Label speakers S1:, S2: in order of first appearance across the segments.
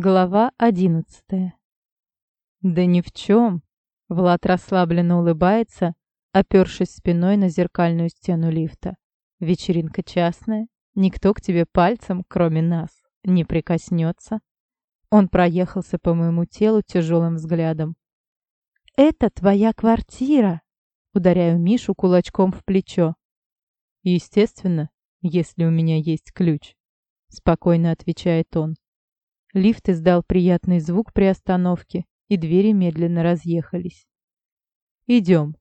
S1: Глава одиннадцатая. Да ни в чем. Влад расслабленно улыбается, опершись спиной на зеркальную стену лифта. Вечеринка частная, никто к тебе пальцем, кроме нас, не прикоснется. Он проехался по моему телу тяжелым взглядом. «Это твоя квартира!» Ударяю Мишу кулачком в плечо. «Естественно, если у меня есть ключ», — спокойно отвечает он. Лифт издал приятный звук при остановке, и двери медленно разъехались. «Идем».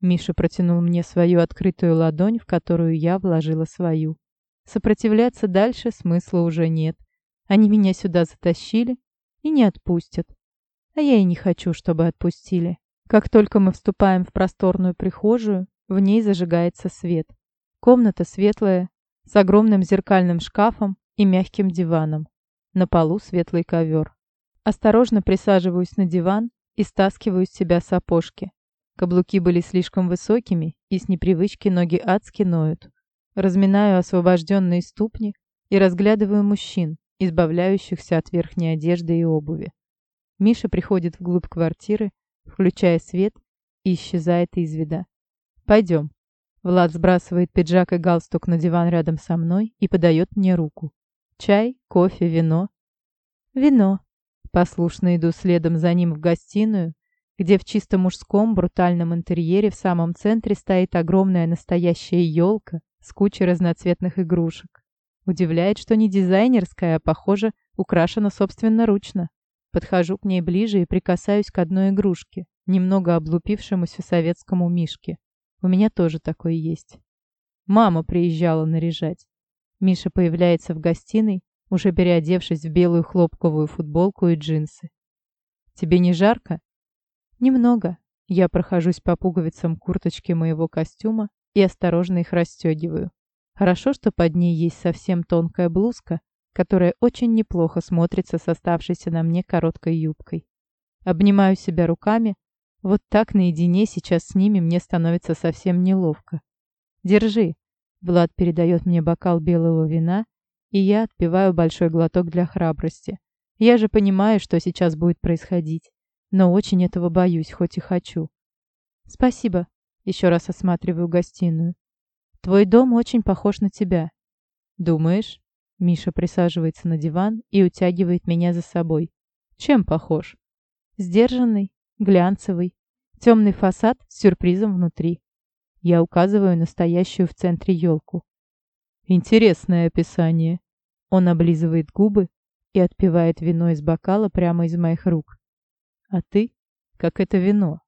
S1: Миша протянул мне свою открытую ладонь, в которую я вложила свою. Сопротивляться дальше смысла уже нет. Они меня сюда затащили и не отпустят. А я и не хочу, чтобы отпустили. Как только мы вступаем в просторную прихожую, в ней зажигается свет. Комната светлая, с огромным зеркальным шкафом и мягким диваном. На полу светлый ковер. Осторожно присаживаюсь на диван и стаскиваю с себя сапожки. Каблуки были слишком высокими, и с непривычки ноги адски ноют. Разминаю освобожденные ступни и разглядываю мужчин, избавляющихся от верхней одежды и обуви. Миша приходит вглубь квартиры, включая свет, и исчезает из вида. «Пойдем». Влад сбрасывает пиджак и галстук на диван рядом со мной и подает мне руку. Чай, кофе, вино. Вино. Послушно иду следом за ним в гостиную, где в чисто мужском брутальном интерьере в самом центре стоит огромная настоящая елка с кучей разноцветных игрушек. Удивляет, что не дизайнерская, а, похоже, украшена собственноручно. Подхожу к ней ближе и прикасаюсь к одной игрушке, немного облупившемуся советскому мишке. У меня тоже такой есть. Мама приезжала наряжать. Миша появляется в гостиной, уже переодевшись в белую хлопковую футболку и джинсы. «Тебе не жарко?» «Немного». Я прохожусь по пуговицам курточки моего костюма и осторожно их расстегиваю. Хорошо, что под ней есть совсем тонкая блузка, которая очень неплохо смотрится с оставшейся на мне короткой юбкой. Обнимаю себя руками. Вот так наедине сейчас с ними мне становится совсем неловко. «Держи», Влад передает мне бокал белого вина, и я отпиваю большой глоток для храбрости. Я же понимаю, что сейчас будет происходить, но очень этого боюсь, хоть и хочу. Спасибо. Еще раз осматриваю гостиную. Твой дом очень похож на тебя. Думаешь? Миша присаживается на диван и утягивает меня за собой. Чем похож? Сдержанный, глянцевый, темный фасад с сюрпризом внутри. Я указываю настоящую в центре елку. Интересное описание. Он облизывает губы и отпивает вино из бокала прямо из моих рук. А ты, как это вино.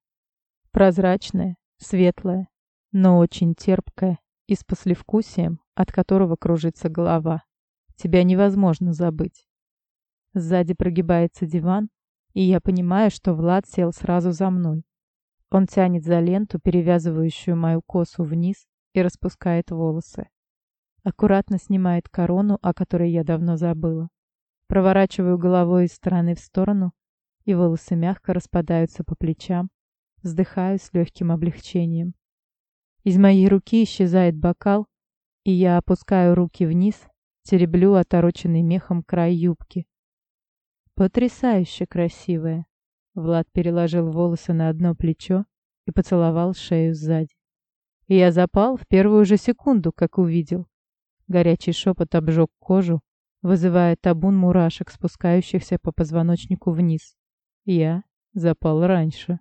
S1: Прозрачное, светлое, но очень терпкое и с послевкусием, от которого кружится голова. Тебя невозможно забыть. Сзади прогибается диван, и я понимаю, что Влад сел сразу за мной. Он тянет за ленту, перевязывающую мою косу вниз, и распускает волосы. Аккуратно снимает корону, о которой я давно забыла. Проворачиваю головой из стороны в сторону, и волосы мягко распадаются по плечам. Вздыхаю с легким облегчением. Из моей руки исчезает бокал, и я опускаю руки вниз, тереблю отороченный мехом край юбки. Потрясающе красивая. Влад переложил волосы на одно плечо и поцеловал шею сзади. Я запал в первую же секунду, как увидел. Горячий шепот обжег кожу, вызывая табун мурашек, спускающихся по позвоночнику вниз. Я запал раньше.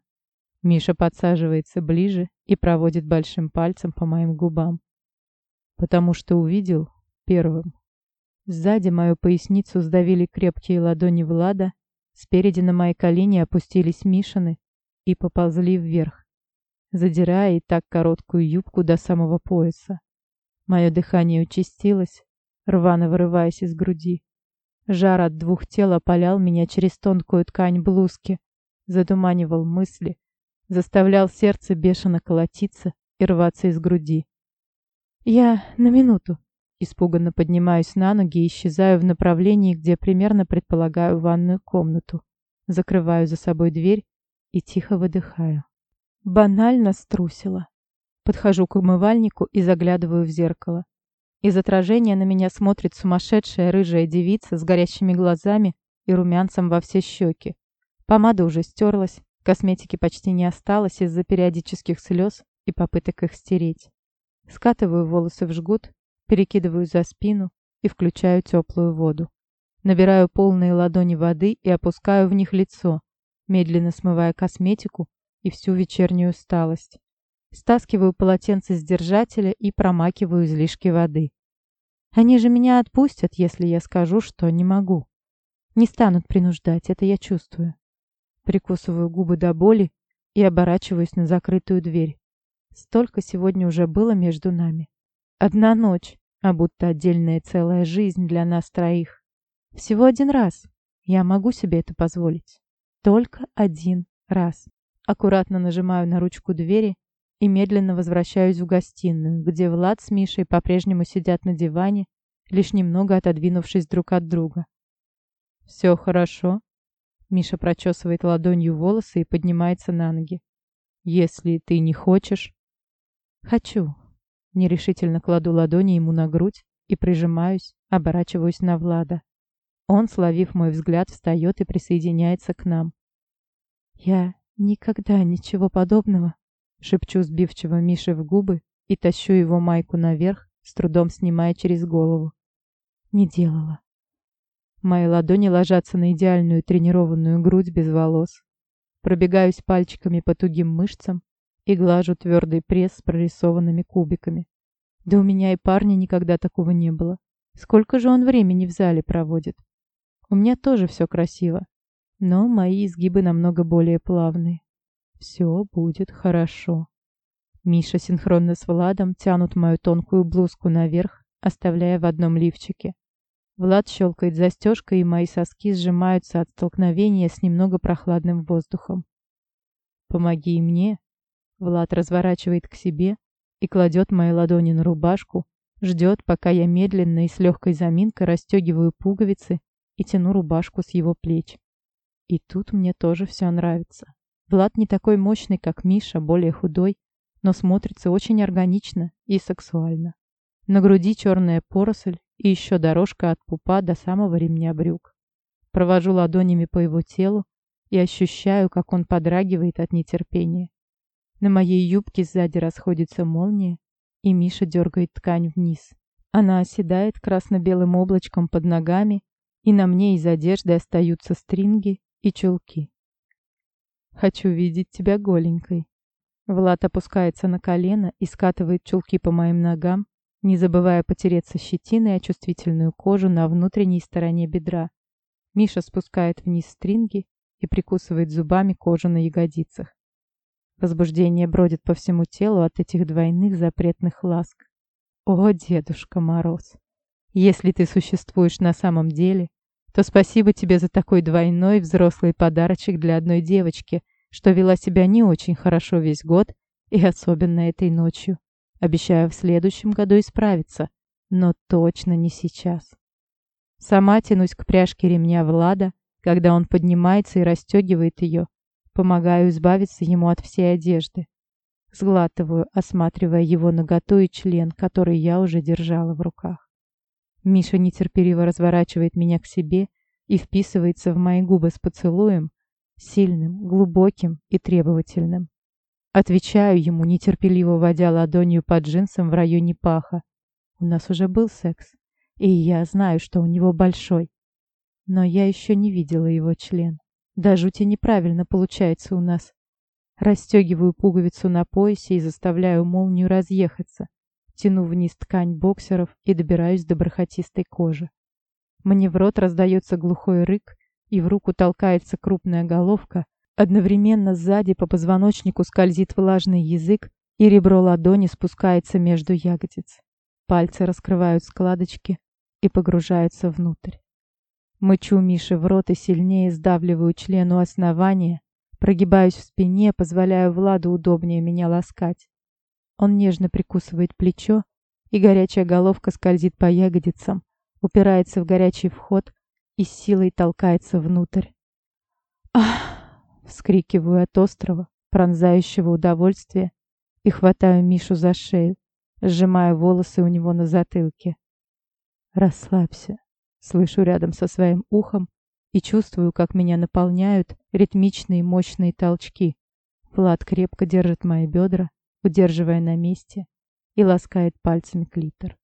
S1: Миша подсаживается ближе и проводит большим пальцем по моим губам. Потому что увидел первым. Сзади мою поясницу сдавили крепкие ладони Влада, Спереди на мои колени опустились Мишины и поползли вверх, задирая и так короткую юбку до самого пояса. Мое дыхание участилось, рвано вырываясь из груди. Жар от двух тел опалял меня через тонкую ткань блузки, задуманивал мысли, заставлял сердце бешено колотиться и рваться из груди. «Я на минуту», Испуганно поднимаюсь на ноги и исчезаю в направлении, где примерно предполагаю ванную комнату. Закрываю за собой дверь и тихо выдыхаю. Банально струсила. Подхожу к умывальнику и заглядываю в зеркало. Из отражения на меня смотрит сумасшедшая рыжая девица с горящими глазами и румянцем во все щеки. Помада уже стерлась, косметики почти не осталось из-за периодических слез и попыток их стереть. Скатываю волосы в жгут, перекидываю за спину и включаю теплую воду. Набираю полные ладони воды и опускаю в них лицо, медленно смывая косметику и всю вечернюю усталость. Стаскиваю полотенце с держателя и промакиваю излишки воды. Они же меня отпустят, если я скажу, что не могу. Не станут принуждать, это я чувствую. Прикусываю губы до боли и оборачиваюсь на закрытую дверь. Столько сегодня уже было между нами. Одна ночь, а будто отдельная целая жизнь для нас троих. Всего один раз. Я могу себе это позволить. Только один раз. Аккуратно нажимаю на ручку двери и медленно возвращаюсь в гостиную, где Влад с Мишей по-прежнему сидят на диване, лишь немного отодвинувшись друг от друга. «Все хорошо?» Миша прочесывает ладонью волосы и поднимается на ноги. «Если ты не хочешь...» «Хочу». Нерешительно кладу ладони ему на грудь и прижимаюсь, оборачиваюсь на Влада. Он, словив мой взгляд, встает и присоединяется к нам. «Я никогда ничего подобного», — шепчу сбивчиво Мише в губы и тащу его майку наверх, с трудом снимая через голову. «Не делала». Мои ладони ложатся на идеальную тренированную грудь без волос. Пробегаюсь пальчиками по тугим мышцам и глажу твердый пресс с прорисованными кубиками. Да у меня и парня никогда такого не было. Сколько же он времени в зале проводит? У меня тоже все красиво, но мои изгибы намного более плавные. Все будет хорошо. Миша синхронно с Владом тянут мою тонкую блузку наверх, оставляя в одном лифчике. Влад щелкает застежкой, и мои соски сжимаются от столкновения с немного прохладным воздухом. «Помоги мне!» Влад разворачивает к себе и кладет мои ладони на рубашку, ждет, пока я медленно и с легкой заминкой расстегиваю пуговицы и тяну рубашку с его плеч. И тут мне тоже все нравится. Влад не такой мощный, как Миша, более худой, но смотрится очень органично и сексуально. На груди черная поросль и еще дорожка от пупа до самого ремня брюк. Провожу ладонями по его телу и ощущаю, как он подрагивает от нетерпения. На моей юбке сзади расходится молния, и Миша дергает ткань вниз. Она оседает красно-белым облачком под ногами, и на мне из одежды остаются стринги и чулки. Хочу видеть тебя голенькой. Влад опускается на колено и скатывает чулки по моим ногам, не забывая потереться щетиной о чувствительную кожу на внутренней стороне бедра. Миша спускает вниз стринги и прикусывает зубами кожу на ягодицах. Возбуждение бродит по всему телу от этих двойных запретных ласк. О, Дедушка Мороз! Если ты существуешь на самом деле, то спасибо тебе за такой двойной взрослый подарочек для одной девочки, что вела себя не очень хорошо весь год и особенно этой ночью. Обещаю в следующем году исправиться, но точно не сейчас. Сама тянусь к пряжке ремня Влада, когда он поднимается и расстегивает ее. Помогаю избавиться ему от всей одежды. Сглатываю, осматривая его наготу и член, который я уже держала в руках. Миша нетерпеливо разворачивает меня к себе и вписывается в мои губы с поцелуем, сильным, глубоким и требовательным. Отвечаю ему, нетерпеливо водя ладонью по джинсам в районе паха. У нас уже был секс, и я знаю, что у него большой. Но я еще не видела его член. Да жути неправильно получается у нас. Растегиваю пуговицу на поясе и заставляю молнию разъехаться. Тяну вниз ткань боксеров и добираюсь до бархатистой кожи. Мне в рот раздается глухой рык, и в руку толкается крупная головка. Одновременно сзади по позвоночнику скользит влажный язык, и ребро ладони спускается между ягодиц. Пальцы раскрывают складочки и погружаются внутрь. Мычу Мише в рот и сильнее сдавливаю члену основания, прогибаюсь в спине, позволяю Владу удобнее меня ласкать. Он нежно прикусывает плечо, и горячая головка скользит по ягодицам, упирается в горячий вход и силой толкается внутрь. «Ах!» — вскрикиваю от острова, пронзающего удовольствия, и хватаю Мишу за шею, сжимая волосы у него на затылке. «Расслабься», — слышу рядом со своим ухом и чувствую, как меня наполняют ритмичные мощные толчки. Влад крепко держит мои бедра, удерживая на месте, и ласкает пальцами клитор.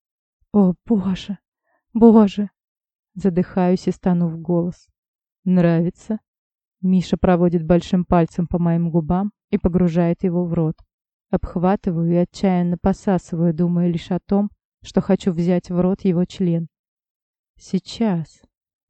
S1: «О, боже! Боже!» Задыхаюсь и стану в голос. «Нравится?» Миша проводит большим пальцем по моим губам и погружает его в рот. Обхватываю и отчаянно посасываю, думая лишь о том, что хочу взять в рот его член. Сейчас.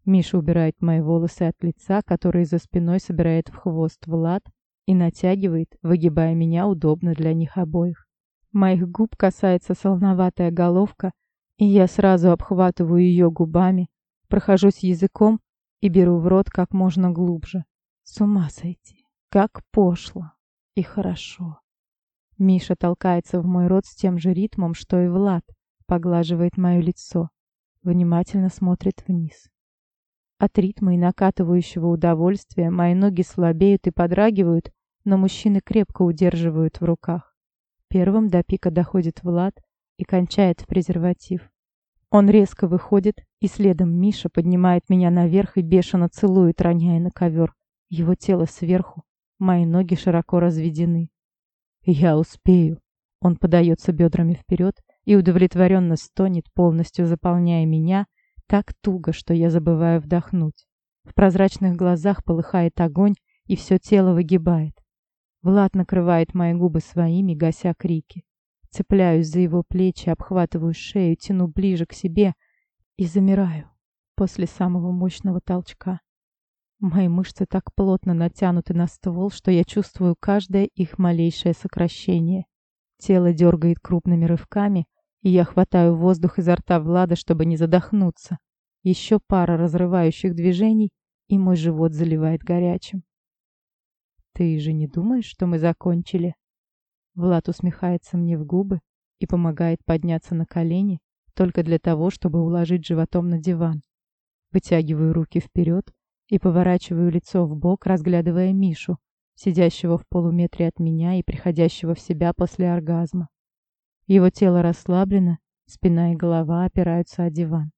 S1: Миша убирает мои волосы от лица, которые за спиной собирает в хвост Влад и натягивает, выгибая меня удобно для них обоих. Моих губ касается солоноватая головка, и я сразу обхватываю ее губами, прохожусь языком и беру в рот как можно глубже. С ума сойти. Как пошло и хорошо. Миша толкается в мой рот с тем же ритмом, что и Влад, поглаживает мое лицо, внимательно смотрит вниз. От ритма и накатывающего удовольствия мои ноги слабеют и подрагивают, но мужчины крепко удерживают в руках. Первым до пика доходит Влад и кончает в презерватив. Он резко выходит, и следом Миша поднимает меня наверх и бешено целует, роняя на ковер. Его тело сверху, мои ноги широко разведены. Я успею. Он подается бедрами вперед и удовлетворенно стонет, полностью заполняя меня так туго, что я забываю вдохнуть. В прозрачных глазах полыхает огонь, и все тело выгибает. Влад накрывает мои губы своими, гася крики. Цепляюсь за его плечи, обхватываю шею, тяну ближе к себе и замираю после самого мощного толчка. Мои мышцы так плотно натянуты на ствол, что я чувствую каждое их малейшее сокращение. Тело дергает крупными рывками, и я хватаю воздух изо рта Влада, чтобы не задохнуться. Еще пара разрывающих движений, и мой живот заливает горячим. «Ты же не думаешь, что мы закончили?» Влад усмехается мне в губы и помогает подняться на колени, только для того, чтобы уложить животом на диван. Вытягиваю руки вперед, и поворачиваю лицо в бок, разглядывая Мишу, сидящего в полуметре от меня и приходящего в себя после оргазма. Его тело расслаблено, спина и голова опираются о диван.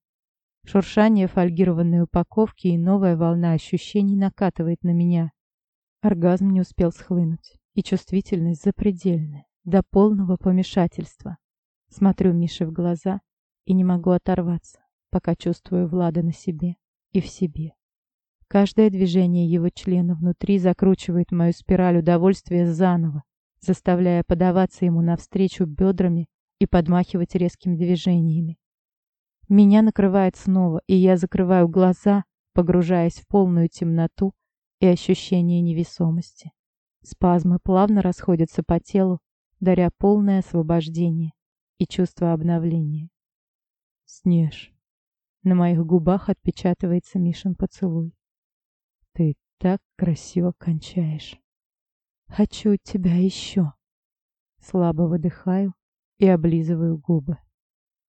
S1: Шуршание фольгированной упаковки и новая волна ощущений накатывает на меня. Оргазм не успел схлынуть, и чувствительность запредельная, до полного помешательства. Смотрю Мише в глаза и не могу оторваться, пока чувствую Влада на себе и в себе. Каждое движение его члена внутри закручивает мою спираль удовольствия заново, заставляя подаваться ему навстречу бедрами и подмахивать резкими движениями. Меня накрывает снова, и я закрываю глаза, погружаясь в полную темноту и ощущение невесомости. Спазмы плавно расходятся по телу, даря полное освобождение и чувство обновления. Снеж. На моих губах отпечатывается Мишин поцелуй. Ты так красиво кончаешь. Хочу тебя еще. Слабо выдыхаю и облизываю губы.